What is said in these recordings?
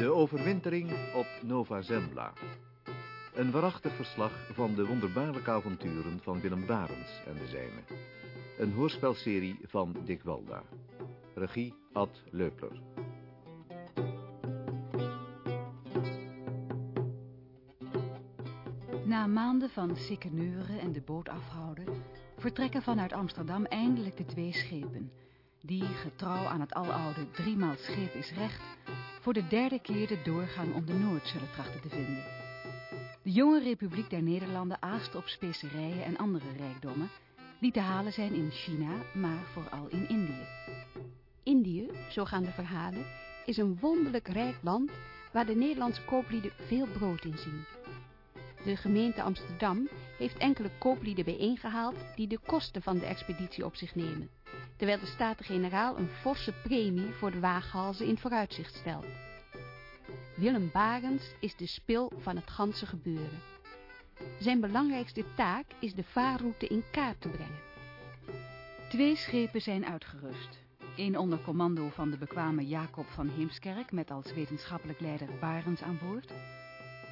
De overwintering op Nova Zembla. Een waarachtig verslag van de wonderbaarlijke avonturen van Willem Barens en de zijnen. Een hoorspelserie van Dick Walda. Regie Ad Leupler. Na maanden van sikkeneuren en de boot afhouden... vertrekken vanuit Amsterdam eindelijk de twee schepen... die, getrouw aan het aloude driemaal scheep is recht... voor de derde keer de doorgang om de Noord zullen trachten te vinden. De jonge Republiek der Nederlanden aast op specerijen en andere rijkdommen... die te halen zijn in China, maar vooral in Indië. Indië, zo gaan de verhalen, is een wonderlijk rijk land waar de Nederlandse kooplieden veel brood in zien. De gemeente Amsterdam heeft enkele kooplieden bijeengehaald die de kosten van de expeditie op zich nemen, terwijl de Staten-Generaal een forse premie voor de waaghalzen in vooruitzicht stelt. Willem Barens is de spil van het ganse gebeuren. Zijn belangrijkste taak is de vaarroute in kaart te brengen. Twee schepen zijn uitgerust. Eén onder commando van de bekwame Jacob van Heemskerk met als wetenschappelijk leider Barens aan boord.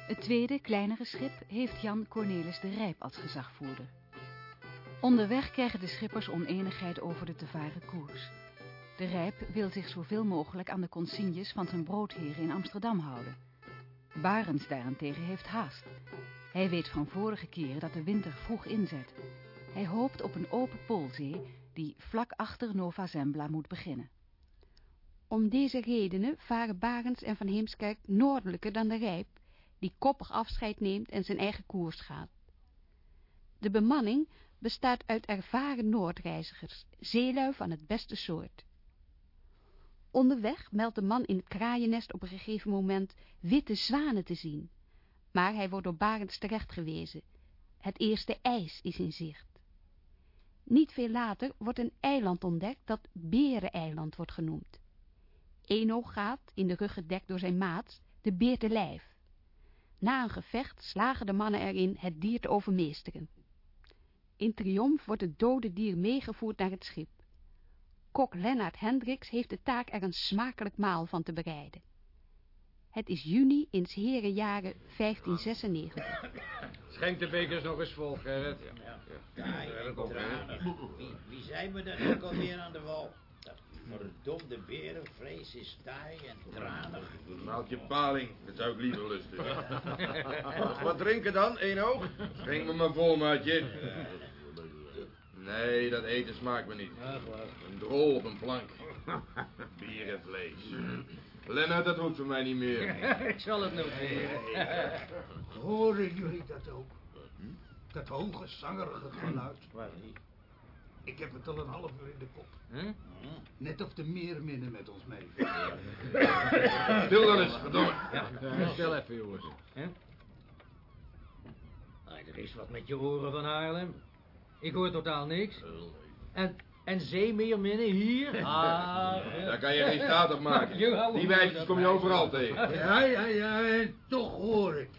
Het tweede, kleinere schip heeft Jan Cornelis de Rijp als gezagvoerder. Onderweg krijgen de schippers oneenigheid over de te varen koers. De Rijp wil zich zoveel mogelijk aan de consignes van zijn broodheren in Amsterdam houden. Barens daarentegen heeft haast. Hij weet van vorige keren dat de winter vroeg inzet. Hij hoopt op een open poolzee die vlak achter Nova Zembla moet beginnen. Om deze redenen varen Barens en Van Heemskerk noordelijker dan de Rijp, die koppig afscheid neemt en zijn eigen koers gaat. De bemanning bestaat uit ervaren Noordreizigers, zeelui van het beste soort. Onderweg meldt de man in het kraaiennest op een gegeven moment witte zwanen te zien, maar hij wordt door Barends terechtgewezen. Het eerste ijs is in zicht. Niet veel later wordt een eiland ontdekt dat Bereneiland wordt genoemd. Eno gaat, in de rug gedekt door zijn maats, de beer te lijf. Na een gevecht slagen de mannen erin het dier te overmeesteren. In triomf wordt het dode dier meegevoerd naar het schip. Kok Lennart Hendricks heeft de taak er een smakelijk maal van te bereiden. Het is juni in s herenjaren 1596. Schenk de bekers nog eens vol, Gerrit. Ja, ja. ja wie, wie zijn we dan ook alweer aan de wal? Verdomde berenvlees is taai en tranig. Maalt je paling, dat zou ik liever lusten. Wat drinken dan, één oog? Schenk me maar vol, maatje. Nee, dat eten smaakt me niet. Een drol op een plank. Bierenvlees. Lennart, dat hoeft voor mij niet meer. Ik zal het noteren. Horen jullie dat ook? Dat hoge, zangerige geluid. Waar niet? Ik heb het al een half uur in de kop. Net of de meerminnen met ons mee. Stil dan eens, verdomme. Ja, stel even, jongens. Hè? Ah, er is wat met je oren van Haarlem. Ik hoor totaal niks. En, en zeemeerminnen hier? Ah, Daar kan je geen staat op maken. Die wijfjes kom je overal tegen. Ja, ja, ja, en toch hoor ik.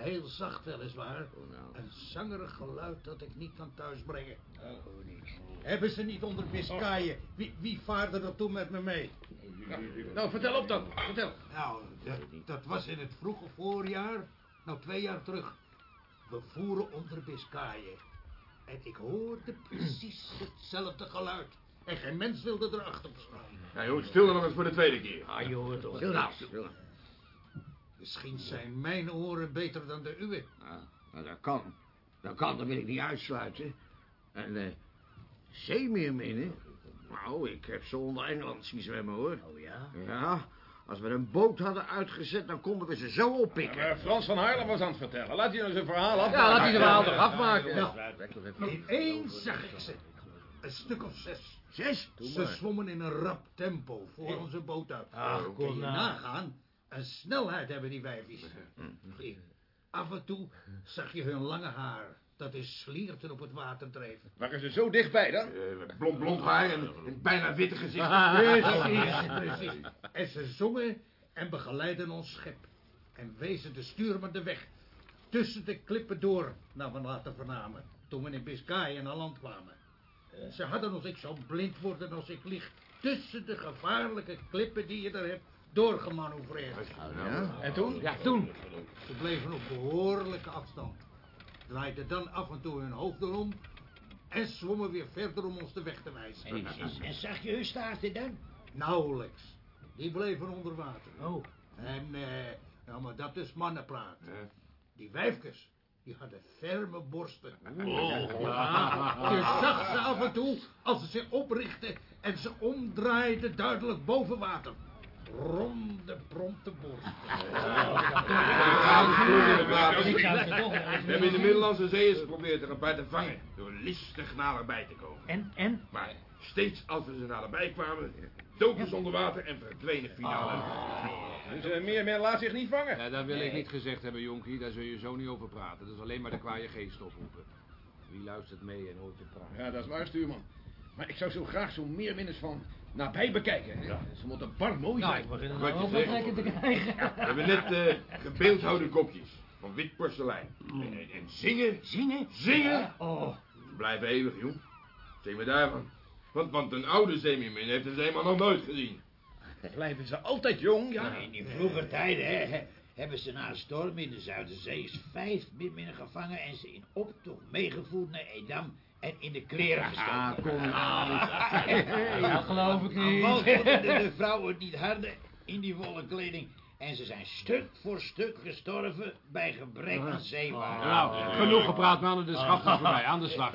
Heel zacht weliswaar. nou. Een zangerig geluid dat ik niet kan thuisbrengen. Oh, niks. Hebben ze niet onder Biscayen? Wie, wie vaarde er toen met me mee? Nou, vertel op dan. Vertel. Nou, dat, dat was in het vroege voorjaar. Nou, twee jaar terug. We voeren onder Biscayen. En ik hoorde precies hetzelfde geluid. En geen mens wilde erachter staan. Nou, jongens, stil dan nog eens voor de tweede keer. Ah, je hoort toch Stil nou, stil nou. Misschien zijn mijn oren beter dan de uwe. Ja, nou, dat kan. Dat kan, dat wil ik niet uitsluiten. En, eh, zeemeerminnen? Nou, ik heb ze onder Engeland zien zwemmen, hoor. Oh ja? Ja, als we een boot hadden uitgezet, dan konden we ze zo oppikken. Maar Frans van Haarlem was aan het vertellen. Laat hij nou zijn verhaal af. Ja, laat hij de verhaal toch afmaken. Ja. Ineens zag ik ze. Een stuk of zes. Zes? Ze zwommen in een rap tempo voor onze boot uit. Ach, Kun kom je nou. nagaan. Een snelheid hebben die wijfjes. Af en toe zag je hun lange haar. Dat is slierten op het water drijven. Waren ze zo dichtbij dan? blond, blond haar en een bijna witte gezicht. Precies, precies. En ze zongen en begeleidden ons schip. En wezen de stuurman de weg. Tussen de klippen door, naar we later vernamen. Toen we in Biscayen aan land kwamen. Ze hadden ons, ik zou blind worden als ik lieg. Tussen de gevaarlijke klippen die je daar hebt. Doorgemanoeuvreerd. En toen? Ja, toen. Ze bleven op behoorlijke afstand. Draaiden dan af en toe hun hoofd erom... en zwommen weer verder om ons de weg te wijzen. En, en- en zag je hun staarten dan? Nauwelijks. Die bleven onder water. Oh. En, eh, ja, maar dat is mannenpraat. Die wijfkes, die hadden ferme borsten. Ja, je zag ze af en toe als ze zich oprichtten en ze omdraaiden duidelijk boven water. Ronde, prompte toch We hebben in de Middellandse Zee eens geprobeerd er een paar te vangen. Door listig naderbij te komen. En, en? Maar steeds als we ze naderbij kwamen, doken ze onder water en verdwenen finaal. Dus uh, meer men laat zich niet vangen. Ja, dat wil ik niet gezegd hebben, jonkie. Daar zul je zo niet over praten. Dat is alleen maar de kwaaie geest oproepen. Wie luistert mee en hoort je praten? Ja, dat is waar, stuurman. Maar ik zou zo graag zo'n meerminners van nabij bekijken. hè. Ze moeten bar mooi Nou, zijn. ik begin trekken te krijgen. We hebben net eh gebeeldhouwde kopjes van wit porselein. En, en, en zingen, Zingen? zingen. Oh. Ze blijven eeuwig, jong. Zeg me daarvan. Want, want een oude zeemeermin heeft een zeeman nog nooit gezien. Blijven ze altijd jong, ja? Nou, in die vroege tijden hè, he- hebben ze na een storm in de Zuiderzee eens vijf minminnen gevangen en ze in optocht meegevoerd naar Edam en in de kleren gestoken. Ah, kom nou. Dat geloof ik niet. konden de vrouwen het niet harden in die wollen kleding en ze zijn stuk voor stuk gestorven bij gebrek aan zeewater. Nou, genoeg gepraat, mannen. De schaft is voorbij. Aan de slag.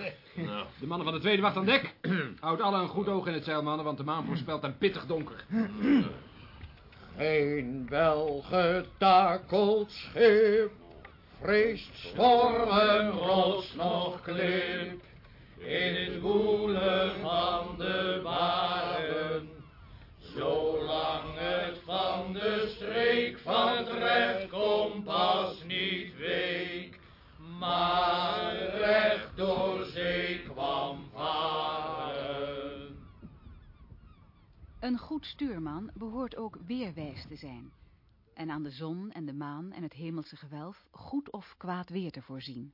De mannen van de tweede wacht aan dek. Houd alle een goed oog in het zeil, mannen, want de maan voorspelt een pittig donker. Geen welgetakeld schip vreest stormen, rots nog klip. In het woelen van de baren, zolang het van de streek van het recht kompas niet week, maar recht door zee kwam varen. Een goed stuurman behoort ook weerwijs te zijn en aan de zon en de maan en het hemelse gewelf goed of kwaad weer te voorzien.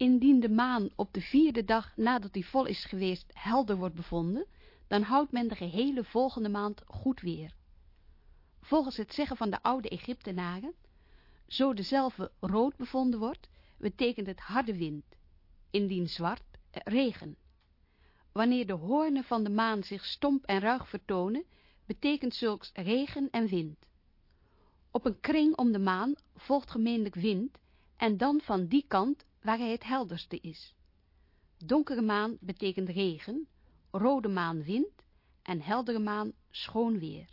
Indien de maan op de vierde dag nadat die vol is geweest helder wordt bevonden, dan houdt men de gehele volgende maand goed weer. Volgens het zeggen van de oude Egyptenaren, zo dezelfde rood bevonden wordt, betekent het harde wind, indien zwart, eh, regen. Wanneer de hoornen van de maan zich stomp en ruig vertonen, betekent zulks regen en wind. Op een kring om de maan volgt gemeenlijk wind, en dan van die kant waar hij het helderste is. Donkere maan betekent regen, rode maan wind en heldere maan schoon weer.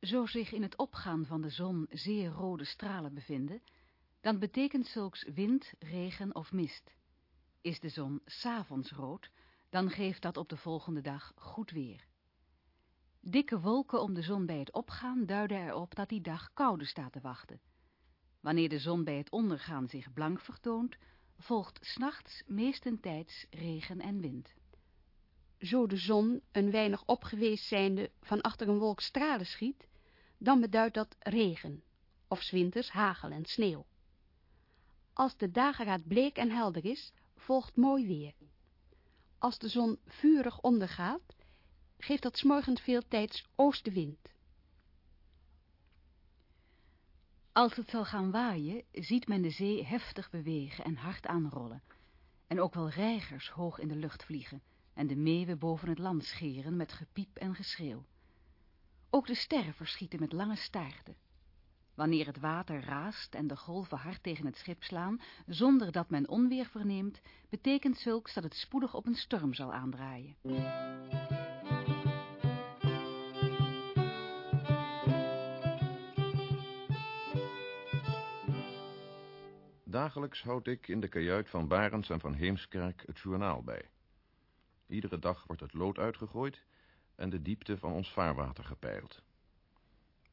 Zo zich in het opgaan van de zon zeer rode stralen bevinden, dan betekent zulks wind, regen of mist. Is de zon s'avonds rood, dan geeft dat op de volgende dag goed weer. Dikke wolken om de zon bij het opgaan duiden erop dat die dag koude staat te wachten. Wanneer de zon bij het ondergaan zich blank vertoont, volgt s'nachts meestentijds regen en wind. Zo de zon, een weinig opgeweest zijnde, van achter een wolk stralen schiet, dan beduidt dat regen, of 's winters hagel en sneeuw. Als de dageraad bleek en helder is, volgt mooi weer. Als de zon vurig ondergaat, geeft dat 's morgens veel tijds oostenwind. Als het zal gaan waaien, ziet men de zee heftig bewegen en hard aanrollen, en ook wel reigers hoog in de lucht vliegen en de meeuwen boven het land scheren met gepiep en geschreeuw. Ook de sterren verschieten met lange staarten. Wanneer het water raast en de golven hard tegen het schip slaan, zonder dat men onweer verneemt, betekent zulks dat het spoedig op een storm zal aandraaien. Dagelijks houd ik in de kajuit van Barends en van Heemskerk het journaal bij. Iedere dag wordt het lood uitgegooid en de diepte van ons vaarwater gepeild.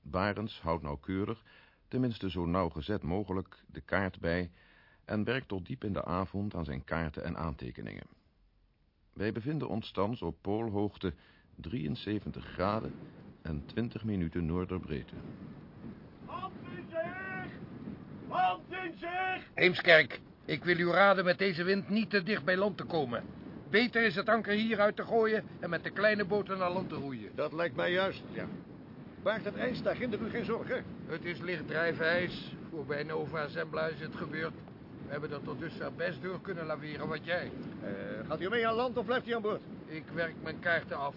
Barends houdt nauwkeurig, tenminste zo nauwgezet mogelijk, de kaart bij en werkt tot diep in de avond aan zijn kaarten en aantekeningen. Wij bevinden ons thans op poolhoogte 73 graden en 20 minuten noorderbreedte. Heemskerk, ik wil u raden met deze wind niet te dicht bij land te komen. Beter is het anker hier uit te gooien en met de kleine boten naar land te roeien. Dat lijkt mij juist, ja. baart het ijs, daar ginder u geen zorgen. Het is licht drijfijs. Voorbij Nova Zembla is het gebeurd. We hebben er tot dusver best door kunnen laveren, wat jij. Eh, gaat u mee aan land of blijft u aan boord? Ik werk mijn kaarten af.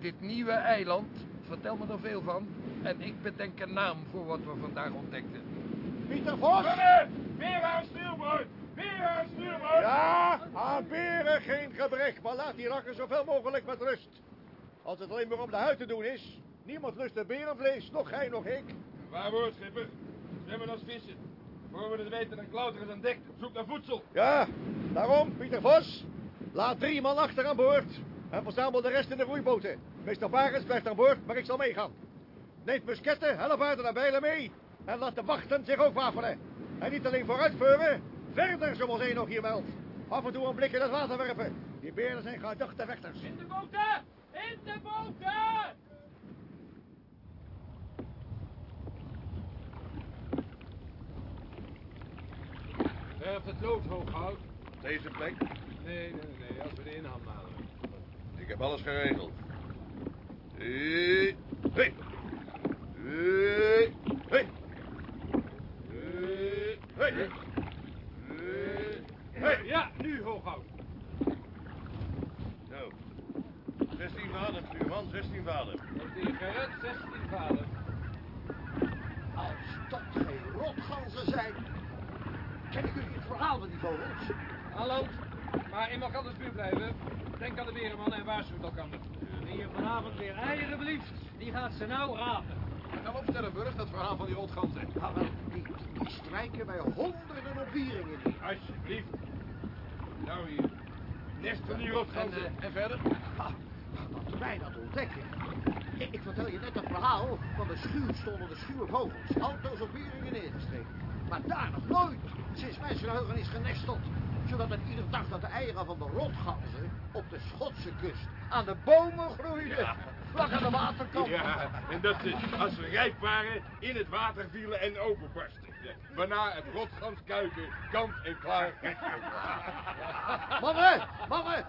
Dit nieuwe eiland, vertel me er veel van. En ik bedenk een naam voor wat we vandaag ontdekten. Pieter Vos! Weer aan stuurboord! Weer aan stuurboord! Ja, aan beren geen gebrek, maar laat die rakker zoveel mogelijk met rust. Als het alleen maar om de huid te doen is, niemand lust de berenvlees, nog gij, nog ik. Waar wordt, schipper? Zwemmen als vissen. Voor we het weten, dan klauteren aan dek op zoek naar voedsel. Ja, daarom, Pieter Vos, laat drie man achter aan boord en verzamel de rest in de roeiboten. Meester Barens blijft aan boord, maar ik zal meegaan. Neemt musketten, hellevaarden en bijlen mee en laat de wachten zich ook wapenen. En niet alleen vooruitvuren, verder zoals één nog hier meldt. Af en toe een blik in het water werpen. Die beren zijn gedachte vechters. In de boten! In de boten! Werft het lood hoog hout. Deze plek? Nee, nee, nee, als we de inham naderen. Ik heb alles geregeld. Hé, hé. Hé, hé. Hé, hé. Hé. Ja, nu hooghout. Zo. 16 vader, stuurman, 16 vader. Heeft hij gered? 16 vader. Als dat geen rotganzen zijn. Kennen jullie het verhaal van die vogels? Hallo, maar in elkanders buurt blijven. Denk aan de berenman en waarschuwt elkander. Wie hier vanavond weer eieren belieft, die gaat ze nou rapen. Vertel op Stellenburg dat verhaal van die rotganzen. Ja, wel, die, die, die strijken bij honderden op wieringen in. Alsjeblieft. Nou hier. Nest van die rotganzen. En, eh, en verder? Ah, Laten wij dat ontdekken. Ik, ik vertel je net het verhaal van de schuw stonden de schuwe vogels. Auto's op wieringen neergestreken. Maar daar nog nooit, sinds mijn geheugen is genesteld. Zodat men ieder dacht dat de eieren van de rotganzen op de Schotse kust aan de bomen groeiden. Vlak aan de waterkant. Ja, en dat ze, als ze rijp waren, in het water vielen en openbarsten. Waarna het rotganskuiken kant en klaar Mannen, mannen,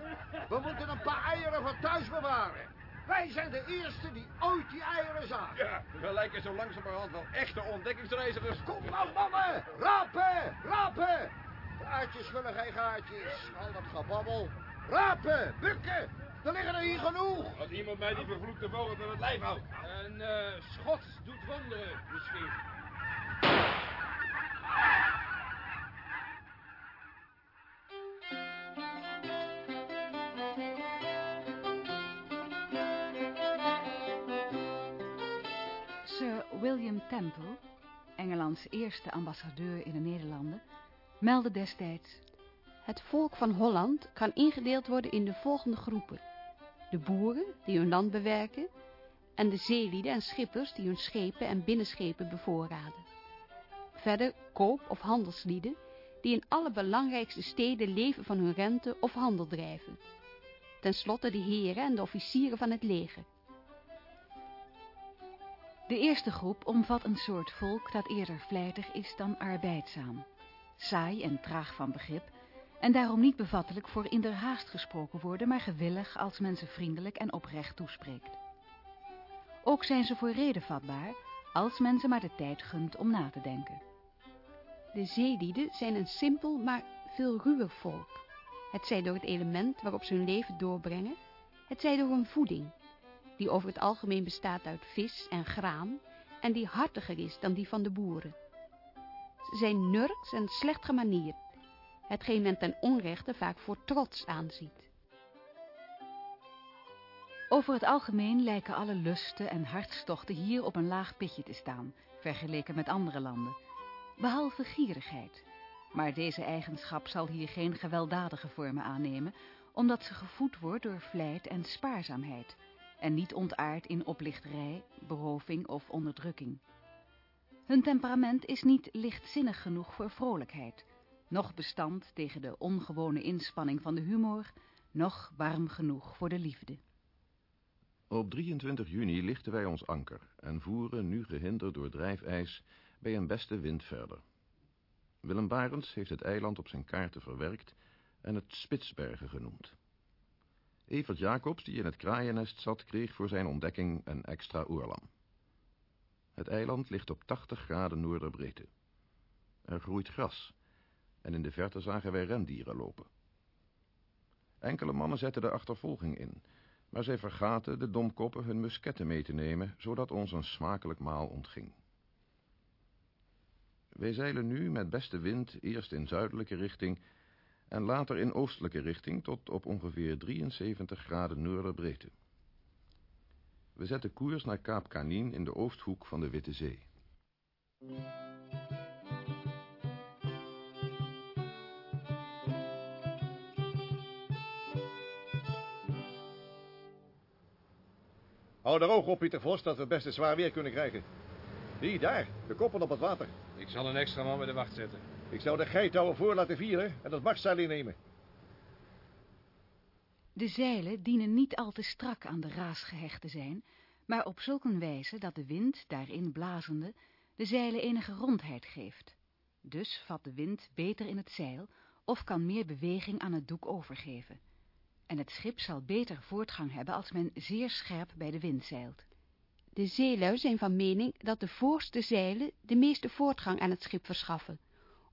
we moeten een paar eieren van thuis bewaren. Wij zijn de eerste die ooit die eieren zagen. Ja, we lijken zo langzamerhand wel echte ontdekkingsreizigers. Kom nou, mannen, rapen, rapen. Gaatjes vullen geen gaatjes, al dat gebabbel. Rapen, bukken, er liggen er hier genoeg. Als iemand mij die vervloekte vogel aan het lijf houdt. Een eh schots doet wonderen, misschien. Sir William Temple, Engelands eerste ambassadeur in de Nederlanden, meldde destijds... Het volk van Holland kan ingedeeld worden in de volgende groepen. De boeren, die hun land bewerken, en de zeelieden en schippers die hun schepen en binnenschepen bevoorraden. Verder koop- of handelslieden, die in alle belangrijkste steden leven van hun rente of handel drijven. Ten slotte de heren en de officieren van het leger. De eerste groep omvat een soort volk dat eerder vlijtig is dan arbeidzaam. Saai en traag van begrip en daarom niet bevattelijk voor in der haast gesproken worden, maar gewillig als men ze vriendelijk en oprecht toespreekt. Ook zijn ze voor reden vatbaar, als men ze maar de tijd gunt om na te denken. De zeelieden zijn een simpel, maar veel ruwer volk. Het zij door het element waarop ze hun leven doorbrengen, het zij door hun voeding, die over het algemeen bestaat uit vis en graan en die hartiger is dan die van de boeren. Ze zijn nurks en slecht gemanierd, hetgeen men ten onrechte vaak voor trots aanziet. Over het algemeen lijken alle lusten en hartstochten hier op een laag pitje te staan, vergeleken met andere landen, behalve gierigheid. Maar deze eigenschap zal hier geen gewelddadige vormen aannemen, omdat ze gevoed wordt door vlijt en spaarzaamheid, en niet ontaard in oplichterij, beroving of onderdrukking. Hun temperament is niet lichtzinnig genoeg voor vrolijkheid, noch bestand tegen de ongewone inspanning van de humor, noch warm genoeg voor de liefde. Op 23 juni lichten wij ons anker en voeren, nu gehinderd door drijfijs, bij een beste wind verder. Willem Barents heeft het eiland op zijn kaarten verwerkt en het Spitsbergen genoemd. Evert Jacobs, die in het kraaiennest zat, kreeg voor zijn ontdekking een extra oorlam. Het eiland ligt op 80 graden noorderbreedte. Er groeit gras en in de verte zagen wij rendieren lopen. Enkele mannen zetten de achtervolging in, maar zij vergaten de domkoppen hun musketten mee te nemen, zodat ons een smakelijk maal ontging. Wij zeilen nu met beste wind eerst in zuidelijke richting en later in oostelijke richting tot op ongeveer 73 graden noorderbreedte. We zetten koers naar Kaap Kanien in de oosthoek van de Witte Zee. Hou er oog op, Pieter Vos, dat we best een zwaar weer kunnen krijgen. Die, daar, de koppen op het water. Ik zal een extra man bij de wacht zetten. Ik zou de geitouwen voor laten vieren en dat machtszeil innemen. De zeilen dienen niet al te strak aan de raas gehecht te zijn, maar op zulk een wijze dat de wind, daarin blazende, de zeilen enige rondheid geeft. Dus vat de wind beter in het zeil of kan meer beweging aan het doek overgeven. En het schip zal beter voortgang hebben als men zeer scherp bij de wind zeilt. De zeelui zijn van mening dat de voorste zeilen de meeste voortgang aan het schip verschaffen,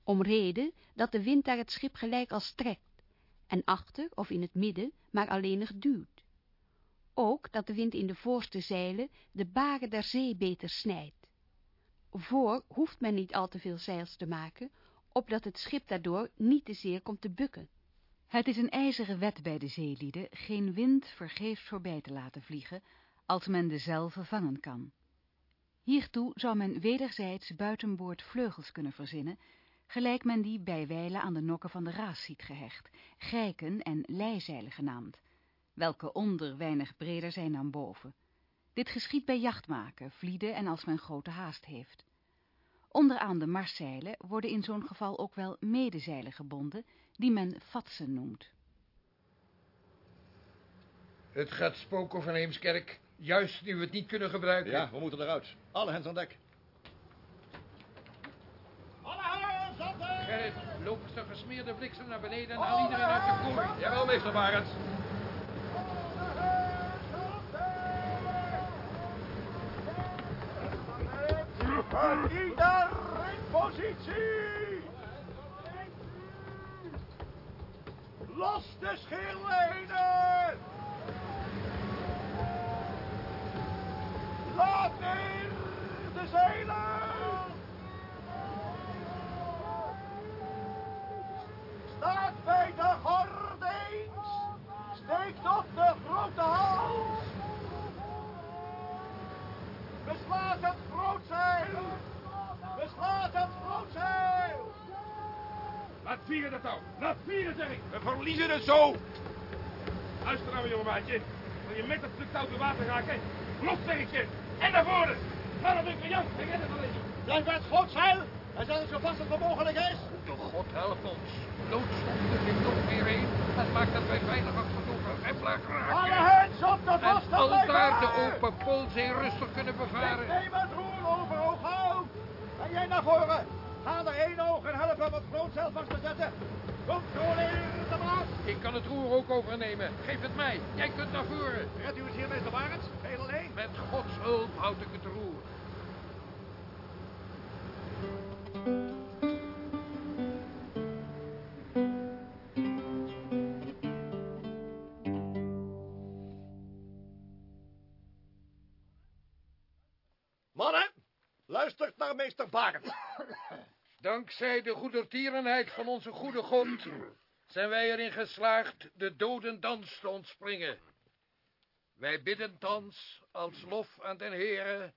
om reden dat de wind daar het schip gelijk als trekt, en achter of in het midden maar alleenig duwt. Ook dat de wind in de voorste zeilen de baren der zee beter snijdt. Voor hoeft men niet al te veel zeils te maken, opdat het schip daardoor niet te zeer komt te bukken. Het is een ijzeren wet bij de zeelieden geen wind vergeefs voorbij te laten vliegen, als men dezelfde vangen kan. Hiertoe zou men wederzijds buitenboord vleugels kunnen verzinnen, gelijk men die bij wijlen aan de nokken van de raas ziet gehecht, grijken en leizeilen genaamd, welke onder weinig breder zijn dan boven. Dit geschiet bij jachtmaken, vlieden en als men grote haast heeft. Onderaan de marszeilen worden in zo'n geval ook wel medezeilen gebonden, die men vatsen noemt. Het gaat spoken van Heemskerk, juist nu we het niet kunnen gebruiken. Ja, we moeten eruit. Alle hens aan dek. Gerrit, loop eens de gesmeerde bliksem naar beneden en haal iedereen uit de kooi. Jawel, meester Barends. En ieder in positie. Los de scheerlijnen. Laat neer de zeilen. Staat bij de gordijns. Steekt op de grote hals. Beslaat het grootzeil! Beslaat het grootzeil! Laat vieren dat touw. Laat vieren, zeg ik. We verliezen het zo. Luister nou, jonge maatje. Wil je met dat stuk touw te water raken? Los, zeg ik je. En naar voren. Ga naar de Jan. Ik red het alleen. Blijf bij het grootzeil! En zet het zo vast als het mogelijk is! De God help ons. Doodsonde zit nog weer heen. Dat maakt dat wij veilig achter de remmelaar Alle geraken. hens op de En vaste aldaar de open poolzee rustig kunnen bevaren. Neem het roer over, ooghout! En jij naar voren! Ga naar één oog en help hem het grootzeil vast te zetten! Controleer de maat! Ik kan het roer ook overnemen. Geef het mij. Jij kunt naar voren. Redt u het hier, meester Barends? Heel alleen? Met Gods hulp houd ik het roer. Dankzij de goedertierenheid van onze goede God zijn wij erin geslaagd de dodendans te ontspringen. Wij bidden thans als lof aan den Heere.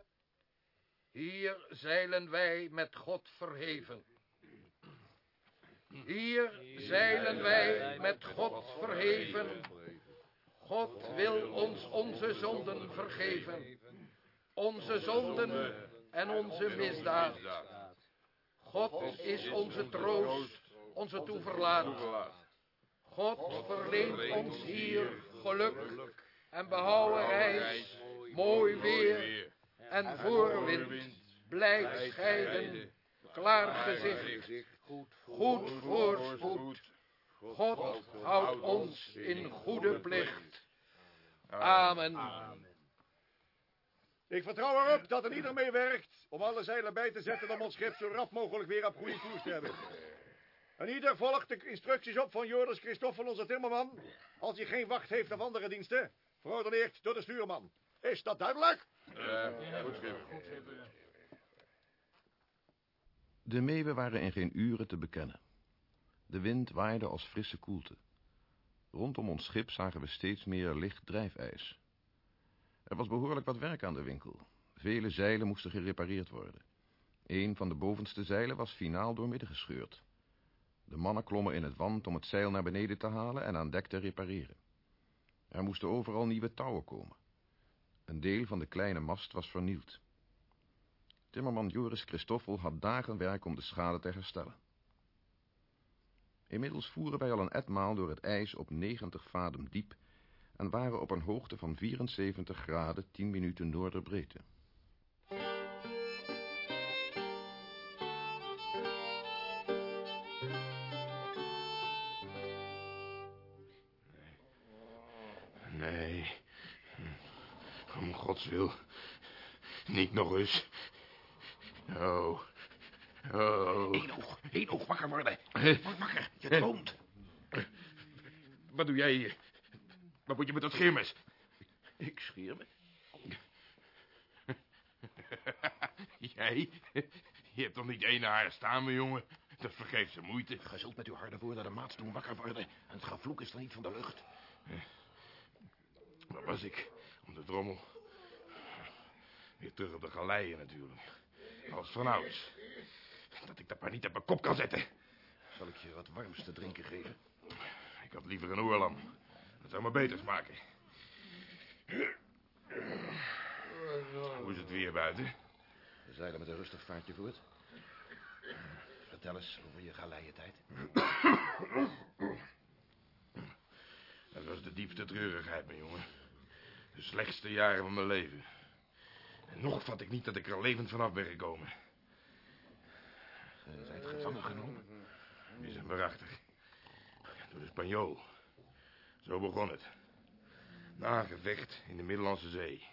Hier zeilen wij met God verheven. Hier zeilen wij met God verheven. God wil ons onze zonden vergeven. Onze zonden en onze misdaad. God is onze troost, onze toeverlaat. God verleent ons hier geluk en behouden reis, mooi weer en voorwind, blij scheiden, klaar gezicht, goed voorspoed. God houdt ons in goede plicht. Amen. Ik vertrouw erop dat er ieder meewerkt om alle zeilen bij te zetten om ons schip zo rap mogelijk weer op goede koers te hebben. En ieder volgt de instructies op van Joris Christoffel, onze timmerman, als hij geen wacht heeft of andere diensten, verordeneerd door de stuurman. Is dat duidelijk? Ja, goed schip. De meeuwen waren in geen uren te bekennen. De wind waaide als frisse koelte. Rondom ons schip zagen we steeds meer licht drijfijs. Er was behoorlijk wat werk aan de winkel. Vele zeilen moesten gerepareerd worden. Een van de bovenste zeilen was finaal doormidden gescheurd. De mannen klommen in het wand om het zeil naar beneden te halen en aan dek te repareren. Er moesten overal nieuwe touwen komen. Een deel van de kleine mast was vernield. Timmerman Joris Christoffel had dagen werk om de schade te herstellen. Inmiddels voeren wij al een etmaal door het ijs op 90 vadem diep en waren op een hoogte van 74 graden 10 minuten noorderbreedte. Nee. Om gods wil. Niet nog eens. Oh. Oh. Eén oog, één oog wakker worden. Eh. Word wakker, je droomt. Wat doe jij hier? Wat moet je met dat scheermes? Ik scheer me. Jij? Je hebt toch niet één haar staan, mijn jongen? Dat vergeeft ze moeite. Ge zult met uw harde woorden de maats doen wakker worden. En het gevloek is er niet van de lucht. Waar was ik? Om de drommel. Weer terug op de galeien natuurlijk. Als vanouds. Dat ik dat maar niet op mijn kop kan zetten. Zal ik je wat warms te drinken geven? Ik had liever een oorlam. Dat zou me beter smaken. Hoe is het weer buiten? We zeilen met een rustig vaartje voort. Vertel eens over je galeientijd. Dat was de diepste treurigheid, mijn jongen. De slechtste jaren van mijn leven. En nog vat ik niet dat ik er levend vanaf ben gekomen. Je zijt gevangen genomen. Is een waarachtig. Door de Spanjool. Zo begon het. Na een gevecht in de Middellandse Zee.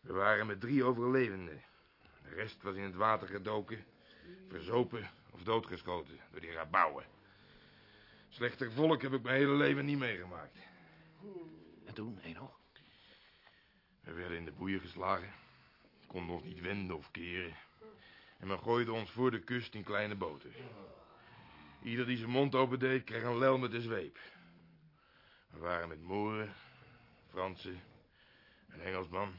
We waren met drie overlevenden. De rest was in het water gedoken, verzopen of doodgeschoten door die rabouwen. Slechter volk heb ik mijn hele leven niet meegemaakt. En toen, Eno? We werden in de boeien geslagen. Konden ons niet wenden of keren. En men gooide ons voor de kust in kleine boten. Ieder die zijn mond opendeed, kreeg een lel met de zweep. We waren met Mooren, Fransen, een Engelsman.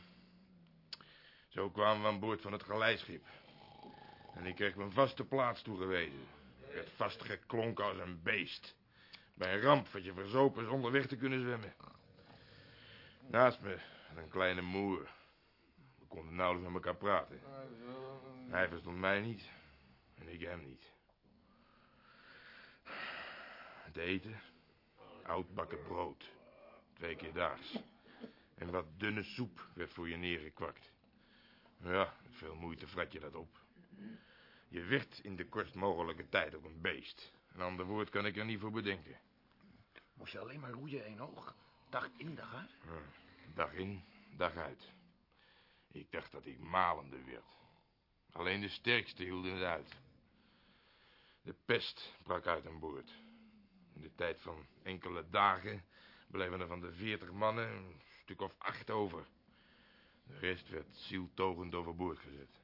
Zo kwamen we aan boord van het galeischip. En ik kreeg mijn vaste plaats toegewezen. Ik werd vastgeklonken als een beest. Bij een ramp werd je verzopen zonder weg te kunnen zwemmen. Naast me een kleine moer. We konden nauwelijks met elkaar praten. Hij verstond mij niet en ik hem niet. Het eten, oudbakken brood, twee keer daags. En wat dunne soep werd voor je neergekwakt. Ja, met veel moeite frat je dat op. Je werd in de kortst mogelijke tijd ook een beest. Een ander woord kan ik er niet voor bedenken. Moest je alleen maar roeien, Eno? Dag in, dag uit? Ja, dag in, dag uit. Ik dacht dat ik malende werd. Alleen de sterkste hielden het uit. De pest brak uit aan boord. In de tijd van enkele dagen bleven er van de veertig mannen een stuk of acht over. De rest werd zieltogend overboord gezet.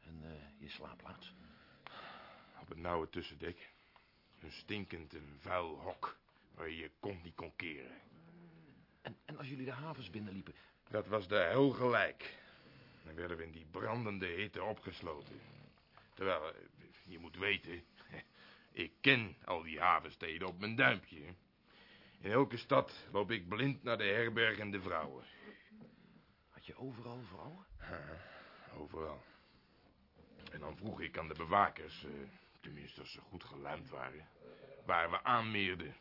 En uh, je slaapplaats? Op het nauwe tussendek. Een stinkend en vuil hok waar je je kont niet kon keren. En, en als jullie de havens binnenliepen? Dat was de hel gelijk. Dan werden we in die brandende hitte opgesloten. Terwijl, eh, je moet weten, ik ken al die havensteden op mijn duimpje. In elke stad loop ik blind naar de herberg en de vrouwen. Had je overal vrouwen? Ja, overal. En dan vroeg ik aan de bewakers, eh, tenminste als ze goed geluimd waren, waar we aanmeerden.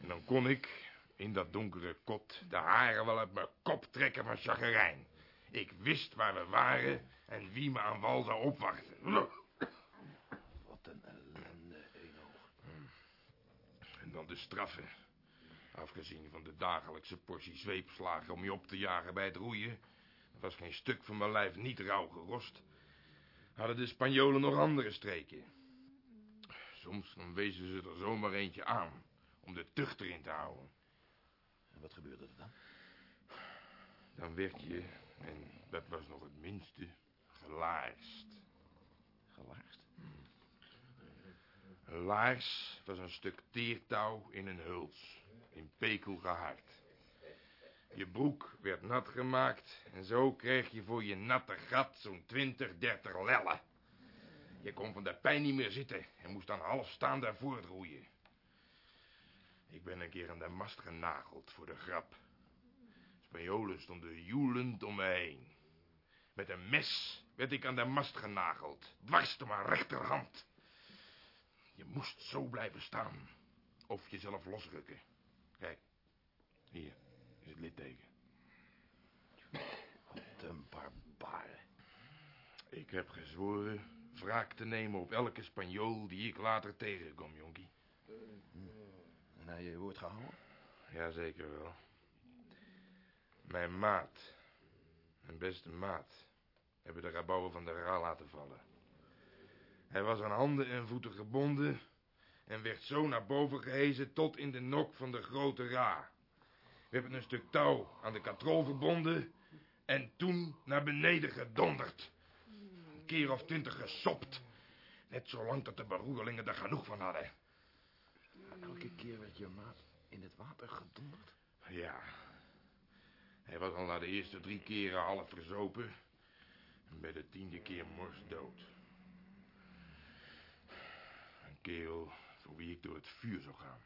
En dan kon ik, in dat donkere kot, de haren wel uit mijn kop trekken van chagrijn. Ik wist waar we waren en wie me aan wal zou opwachten. Wat een ellende, Eno. En dan de straffen. Afgezien van de dagelijkse portie zweepslagen om je op te jagen bij het roeien... Was geen stuk van mijn lijf niet rauw gerost. Hadden de Spanjolen nog andere streken. Soms dan wezen ze er zomaar eentje aan, om de tucht erin te houden. En wat gebeurde er dan? Dan werd je, en dat was nog het minste, gelaarst. Gelaarst? Een laars was een stuk teertouw in een huls, in pekel gehard. Je broek werd nat gemaakt en zo kreeg je voor je natte gat zo'n twintig, dertig lellen. Je kon van de pijn niet meer zitten en moest dan half staan daarvoor roeien. Ik ben een keer aan de mast genageld voor de grap. Spanjolen stonden joelend om me heen. Met een mes werd ik aan de mast genageld, dwars door mijn rechterhand. Je moest zo blijven staan, of jezelf losrukken. Kijk, hier is het litteken. Wat een barbaren. Ik heb gezworen wraak te nemen op elke Spanjool die ik later tegenkom, jonkie. En hij je woord gehouden? Jazeker wel. Mijn maat, mijn beste maat, hebben de rabouwen van de Ra laten vallen. Hij was aan handen en voeten gebonden en werd zo naar boven gehezen tot in de nok van de grote Ra. We hebben een stuk touw aan de katrol verbonden en toen naar beneden gedonderd. Een keer of twintig gesopt. Net zolang dat de beroerlingen er genoeg van hadden. Elke keer werd je maat in het water gedonderd? Ja. Hij was al na de eerste drie keren half verzopen. En bij de tiende keer morsdood. Een kerel voor wie ik door het vuur zou gaan.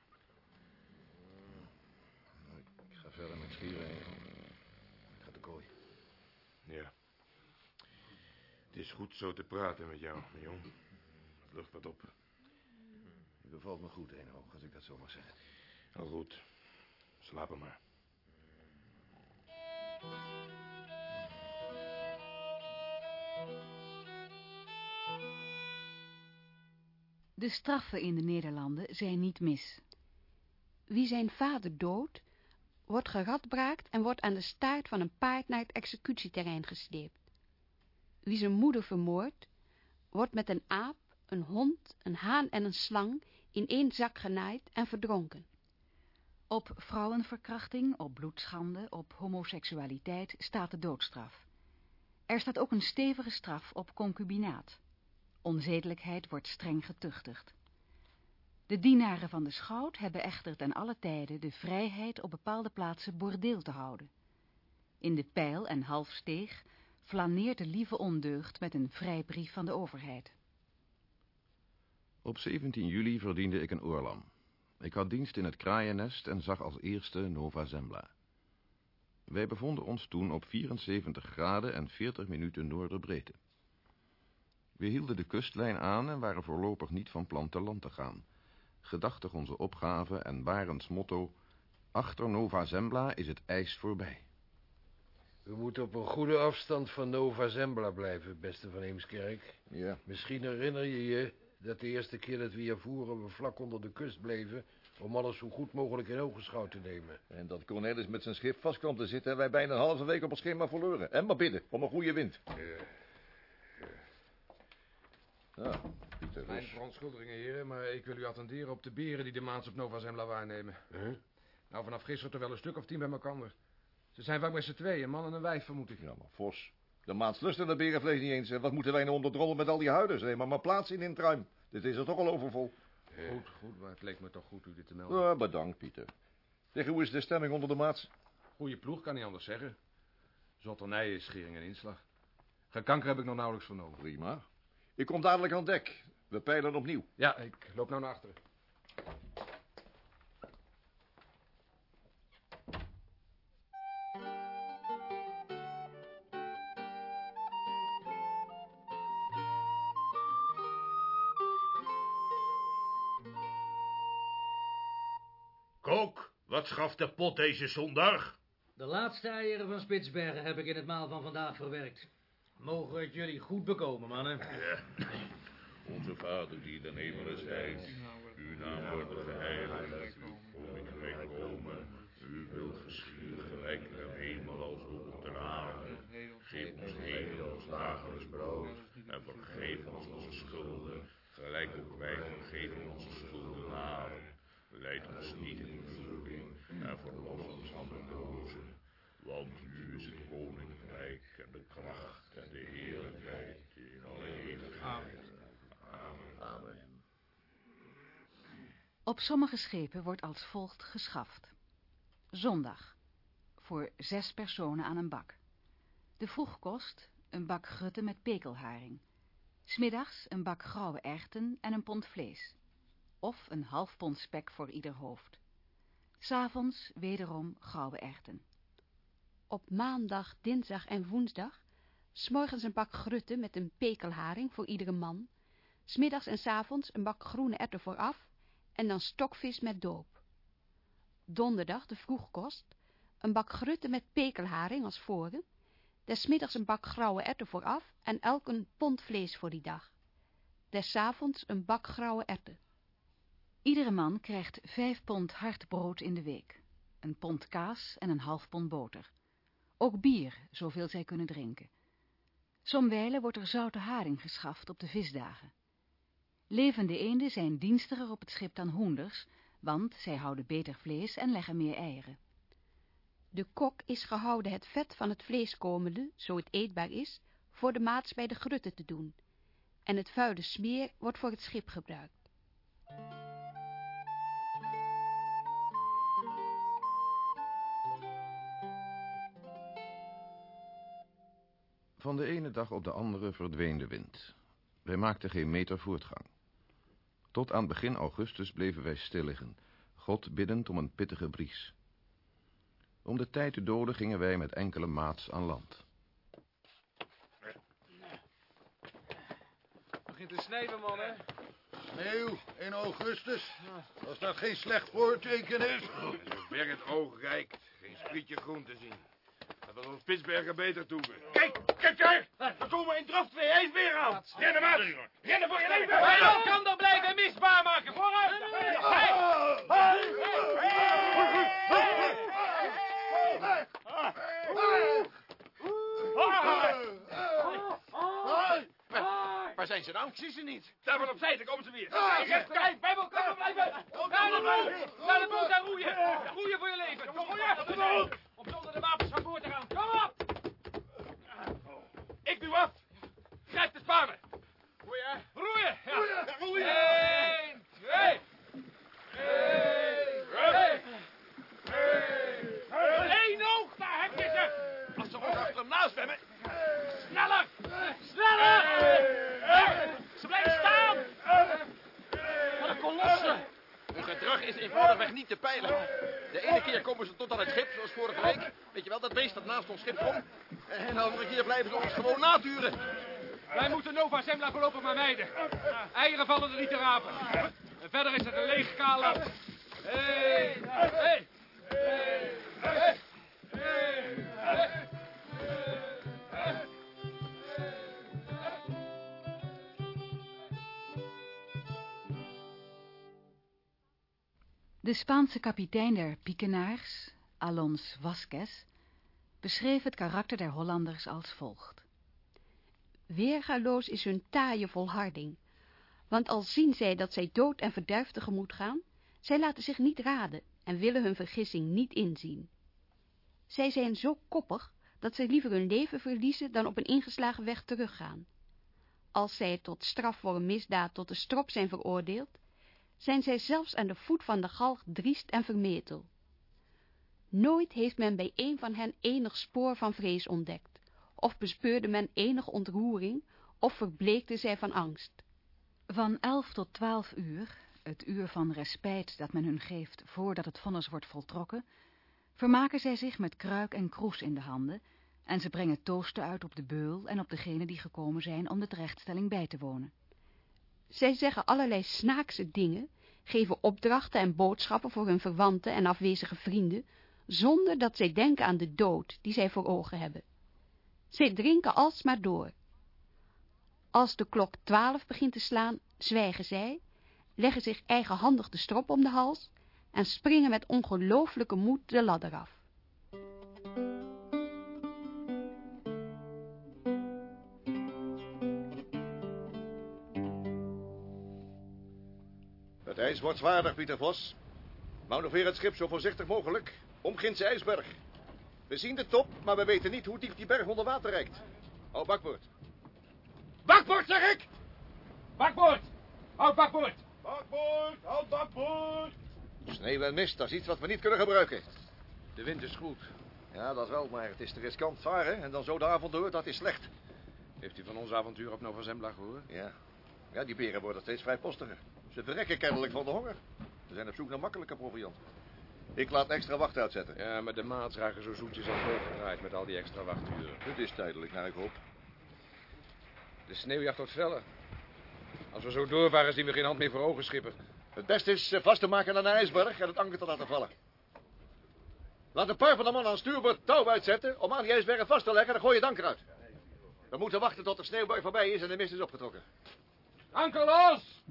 Ik ga verder met schieren. Ik ga de kooi. Ja. Het is goed zo te praten met jou, mijn jong. Het lucht wat op. Je bevalt me goed, Eenoog, als ik dat zo mag zeggen. Al goed. Slaap maar. De straffen in de Nederlanden zijn niet mis. Wie zijn vader doodt, wordt geradbraakt en wordt aan de staart van een paard naar het executieterrein gesleept. Wie zijn moeder vermoordt, wordt met een aap, een hond, een haan en een slang in één zak genaaid en verdronken. Op vrouwenverkrachting, op bloedschande, op homoseksualiteit staat de doodstraf. Er staat ook een stevige straf op concubinaat. Onzedelijkheid wordt streng getuchtigd. De dienaren van de schout hebben echter ten alle tijde de vrijheid op bepaalde plaatsen bordeel te houden. In de pijl en halfsteeg flaneert de lieve ondeugd met een vrijbrief van de overheid. Op 17 juli verdiende ik een oorlam. Ik had dienst in het kraaiennest en zag als eerste Nova Zembla. Wij bevonden ons toen op 74 graden en 40 minuten noorderbreedte. We hielden de kustlijn aan en waren voorlopig niet van plan te land te gaan. Gedachtig onze opgave en Barends motto... Achter Nova Zembla is het ijs voorbij. We moeten op een goede afstand van Nova Zembla blijven, beste van Heemskerk. Ja. Misschien herinner je je dat de eerste keer dat we hier voeren... we vlak onder de kust bleven... om alles zo goed mogelijk in ogenschouw te nemen. En dat Cornelis met zijn schip vast kwam te zitten... en wij bijna een halve week op het schema verloren. En maar bidden, om een goede wind. Ja, Pieter, Mijn dus... verontschuldigingen, heren, maar ik wil u attenderen op de beren die de maans op Nova Zembla waarnemen. Nou, vanaf gisteren toch wel een stuk of tien bij elkaar. Ze zijn vaak met z'n tweeën, een man en een wijf, vermoed ik. Ja, maar Vos, de maats lusten dat berenvlees niet eens. En wat moeten wij nou onderdrollen met al die huiders? Nee, maar maar plaats in in het ruim. Dit is er toch al overvol. Goed, goed, maar het leek me toch goed u dit te melden. Ja, bedankt, Pieter. Zeg, hoe is de stemming onder de maats? Goeie ploeg, kan niet anders zeggen. Zotternij is schering en inslag. Gekanker heb ik nog nauwelijks vernomen. Prima. Ik kom dadelijk aan dek. We peilen opnieuw. Ja, ik loop nou naar achteren. Kok, wat schaft de pot deze zondag? De laatste eieren van Spitsbergen heb ik in het maal van vandaag verwerkt. Mogen het jullie goed bekomen, mannen. Onze vader die de hemel zijt, uw naam wordt geheiligd, uw Koninkrijk komen, U wilt geschieden gelijk de hemel als op de aarde. Geef ons heden ons dagelijks brood en vergeef ons onze schulden, gelijk ook wij vergeven onze schuldenaren. Leid ons niet in de verzoeking en verlos ons van de dozen, want u is het koninkrijk en de kracht en de heerlijkheid in alle eeuwigheid. Amen. Amen. Op sommige schepen wordt als volgt geschaft. Zondag. Voor zes personen aan een bak. De vroegkost, een bak grutten met pekelharing. Smiddags een bak grauwe erwten en een pond vlees. Of een half pond spek voor ieder hoofd. S'avonds wederom grauwe erwten. Op maandag, dinsdag en woensdag s'morgens een bak grutten met een pekelharing voor iedere man, smiddags en s avonds een bak groene erwten vooraf en dan stokvis met doop. Donderdag de vroegkost, een bak grutten met pekelharing als voren, desmiddags een bak grauwe erwten vooraf en elk een pond vlees voor die dag. Des avonds een bak grauwe erwten. Iedere man krijgt vijf pond hard brood in de week, een pond kaas en een half pond boter. Ook bier, zoveel zij kunnen drinken. Somwijlen wordt er zoute haring geschaft op de visdagen. Levende eenden zijn dienstiger op het schip dan hoenders, want zij houden beter vlees en leggen meer eieren. De kok is gehouden het vet van het vlees komende, zo het eetbaar is, voor de maats bij de grutten te doen, en het vuile smeer wordt voor het schip gebruikt. Van de ene dag op de andere verdween de wind. Wij maakten geen meter voortgang. Tot aan begin augustus bleven wij stil liggen, God biddend om een pittige bries. Om de tijd te doden gingen wij met enkele maats aan land. Begint te sneeuwen, man, hè? Sneeuw in augustus. Als dat geen slecht voorteken is. Zover het oog reikt, geen sprietje groen te zien. Dat was ons Spitsbergen beter toe. Kijk, kijk daar! We komen in draf twee ijsberen aan. Rennen, maat! Rennen voor je leven! Hij kan er blijven misbaar maken, vooruit! Waar zijn ze nou? Ik zie ze niet. Daar van opzij, daar komen ze weer. Kijk, kijk, bij elkaar blijven! Naar de boot! Naar de boot en roeien! Roeien voor je leven! Roeien! Om Spaanse kapitein der Piekenaars, Alons Vasquez, beschreef het karakter der Hollanders als volgt. Weergaloos is hun taaie volharding, want al zien zij dat zij dood en verderf tegemoet gaan, zij laten zich niet raden en willen hun vergissing niet inzien. Zij zijn zo koppig, dat zij liever hun leven verliezen dan op een ingeslagen weg teruggaan. Als zij tot straf voor een misdaad tot de strop zijn veroordeeld, zijn zij zelfs aan de voet van de galg driest en vermetel. Nooit heeft men bij een van hen enig spoor van vrees ontdekt, of bespeurde men enige ontroering, of verbleekte zij van angst. Van elf tot twaalf uur, het uur van respijt dat men hun geeft voordat het vonnis wordt voltrokken, vermaken zij zich met kruik en kroes in de handen en ze brengen toosten uit op de beul en op degenen die gekomen zijn om de terechtstelling bij te wonen. Zij zeggen allerlei snaakse dingen, geven opdrachten en boodschappen voor hun verwanten en afwezige vrienden, zonder dat zij denken aan de dood die zij voor ogen hebben. Zij drinken alsmaar door. Als de klok twaalf begint te slaan, zwijgen zij, leggen zich eigenhandig de strop om de hals en springen met ongelooflijke moed de ladder af. Reis wordt zwaarder, Pieter Vos. Manoeuvreer het schip zo voorzichtig mogelijk. Om Gindse IJsberg. We zien de top, maar we weten niet hoe diep die berg onder water reikt. Hou bakboord. Bakboord, zeg ik! Bakboord! Houd bakboord! Bakboord, houd bakboord! Sneeuw en mist, dat is iets wat we niet kunnen gebruiken. De wind is goed. Ja, dat wel, maar het is te riskant varen. En dan zo de avond door, dat is slecht. Heeft u van ons avontuur op Nova Zembla gehoord? Ja. Ja, die beren worden steeds vrijpostiger. Ze verrekken kennelijk van de honger. Ze zijn op zoek naar makkelijke proviant. Ik laat extra wacht uitzetten. Ja, maar de maats raken zo zoetjes al doorgedraaid met al die extra wachturen. Het is tijdelijk, naar ik hoop. De sneeuwjacht wordt feller. Als we zo doorvaren zien we geen hand meer voor ogen, schipper. Het beste is eh, vast te maken aan een ijsberg en het anker te laten vallen. Laat een paar van de mannen aan stuurboord touw uitzetten om aan die ijsberg vast te leggen en dan gooi je het anker uit. We moeten wachten tot de sneeuwbui voorbij is en de mist is opgetrokken. Anker los!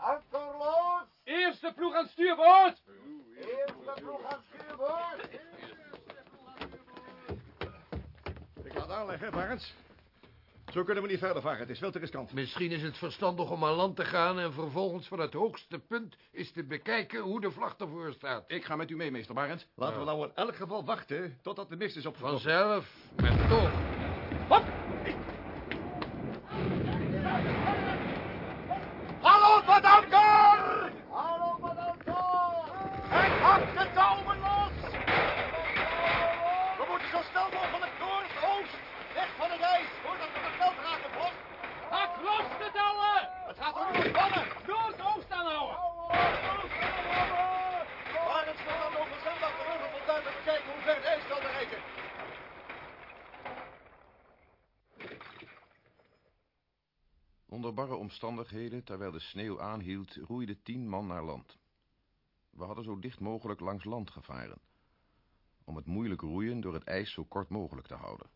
Anker los! Eerste ploeg aan stuurboord! Eerste ploeg aan stuurboord! Ik laat aanleggen, Barends. Zo kunnen we niet verder varen, het is veel te riskant. Misschien is het verstandig om aan land te gaan en vervolgens van het hoogste punt is te bekijken hoe de vlag ervoor staat. Ik ga met u mee, meester Barends. Laten we nou in elk geval wachten totdat de mist is opgetrokken. Vanzelf, maar toch. Hop! Hallo, wat anker! Hallo, wat anker! En hak de touwen los! We moeten zo snel mogelijk noordoost, weg van het ijs, voordat we geveld raken, Bos. Hak los de touwen! Het gaat om de spannen! Noordoost aanhouden! Maar het zal dan over zondag terug om daar te bekijken hoe ver het ijs kan bereiken. Onder barre omstandigheden, terwijl de sneeuw aanhield, roeide tien man naar land. We hadden zo dicht mogelijk langs land gevaren, om het moeilijk roeien door het ijs zo kort mogelijk te houden.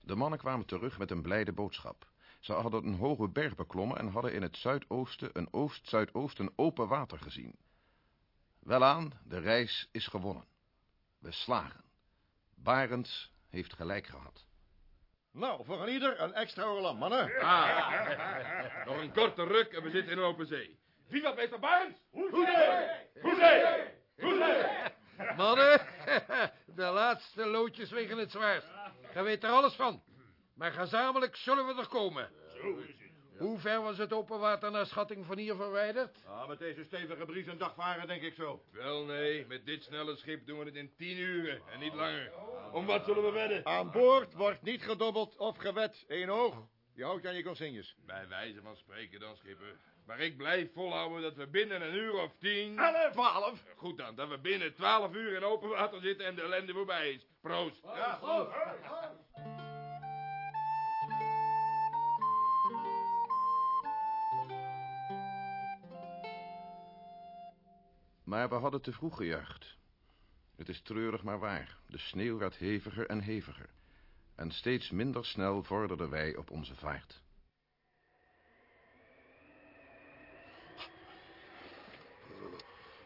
De mannen kwamen terug met een blijde boodschap. Ze hadden een hoge berg beklommen en hadden in het zuidoosten een oost-zuidoosten open water gezien. Welaan, de reis is gewonnen. We slagen. Barends heeft gelijk gehad. Nou, voor een ieder een extra oorlam, mannen. Ah, nog een korte ruk en we zitten in open zee. Viva meester Barends! Hoezee! Hoezee! Hoezee! Mannen, de laatste loodjes wegen het zwaarst. Gij weet er alles van. Maar gezamenlijk zullen we er komen. Hoe ver was het open water naar schatting van hier verwijderd? Ja, met deze stevige bries een dag varen, denk ik zo. Wel nee, met dit snelle schip doen we het in tien uren en niet langer. Om wat zullen we wedden? Aan boord wordt niet gedobbeld of gewet. Eén oog. Je houdt je aan je consignes. Bij wijze van spreken dan, schipper. Maar ik blijf volhouden dat we binnen een uur of tien... Elf, twaalf. Goed dan, dat we binnen twaalf uur in open water zitten en de ellende voorbij is. Proost. Ja, Maar we hadden te vroeg gejuicht. Het is treurig maar waar. De sneeuw werd heviger en heviger. En steeds minder snel vorderden wij op onze vaart.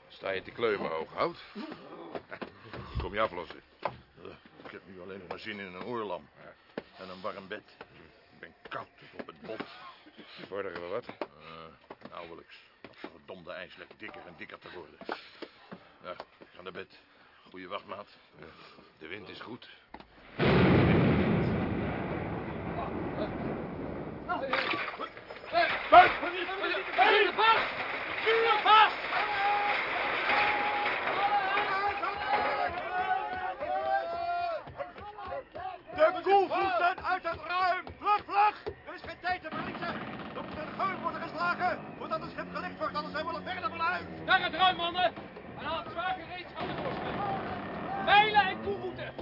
Sta je te kleumen, ooghout? Kom je aflossen. Ik heb nu alleen nog maar zin in een oorlam. En een warm bed. Ik ben koud tot op het bot. Vorderen we wat? Uh, nauwelijks. Dat verdomde ijs lijkt dikker en dikker te worden. Ja, ik ga naar bed. Goeie wachtmaat. De wind is goed. De koevoeten uit het ruim! Vlug, vlug! Er is geen tijd te verliezen! Er moet een geul voordat het schip gelicht wordt, anders zijn we nog verder van huis! Naar het ruim, mannen! En haal het zwaar gereedschap tevoorschijn. Mijlen en koevoeten.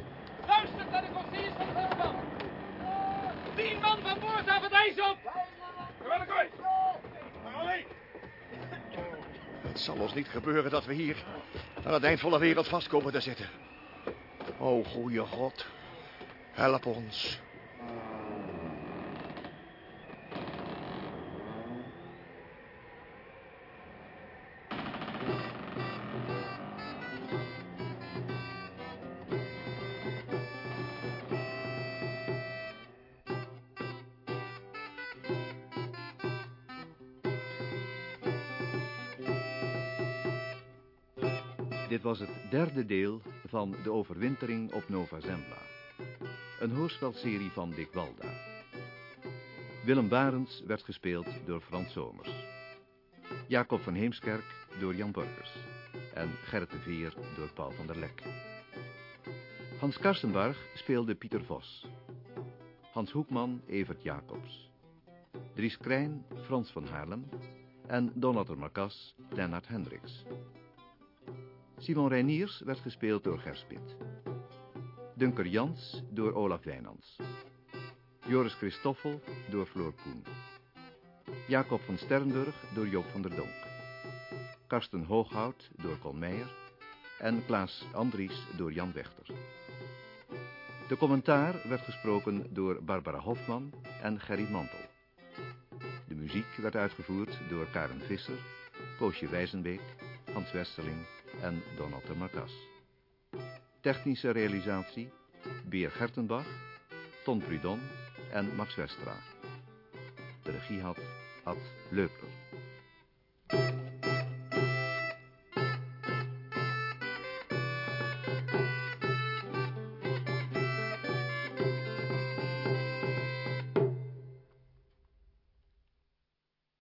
Luister naar de consignes van de veldman. Tien man van boord af het ijs op. De kooi! Het zal ons niet gebeuren dat we hier aan het eind van de wereld vast komen te zitten. O, goeie God. Help ons. Was het derde deel van De Overwintering op Nova Zembla. Een hoorspelserie van Dick Walda. Willem Barends werd gespeeld door Frans Somers. Jacob van Heemskerk door Jan Borkers. En Gerrit de Veer door Paul van der Lek. Hans Karsenbarg speelde Pieter Vos. Hans Hoekman Evert Jacobs. Dries Krijn Frans van Haarlem. En Donater Marcas Lennart Hendricks. Simon Reiniers werd gespeeld door Gerspit. Dunker Jans door Olaf Wijnands. Joris Christoffel door Floor Koen. Jacob van Sternburg door Joop van der Donk. Karsten Hooghout door Col Meijer. En Klaas Andries door Jan Wechter. De commentaar werd gesproken door Barbara Hofman en Gerry Mantel. De muziek werd uitgevoerd door Karen Visser, Poosje Wijzenbeek, Hans Westerling en Donald de Marcas. Technische realisatie Beer Gertenbach, Ton Prudon en Max Westra. De regie had Ad Leupler.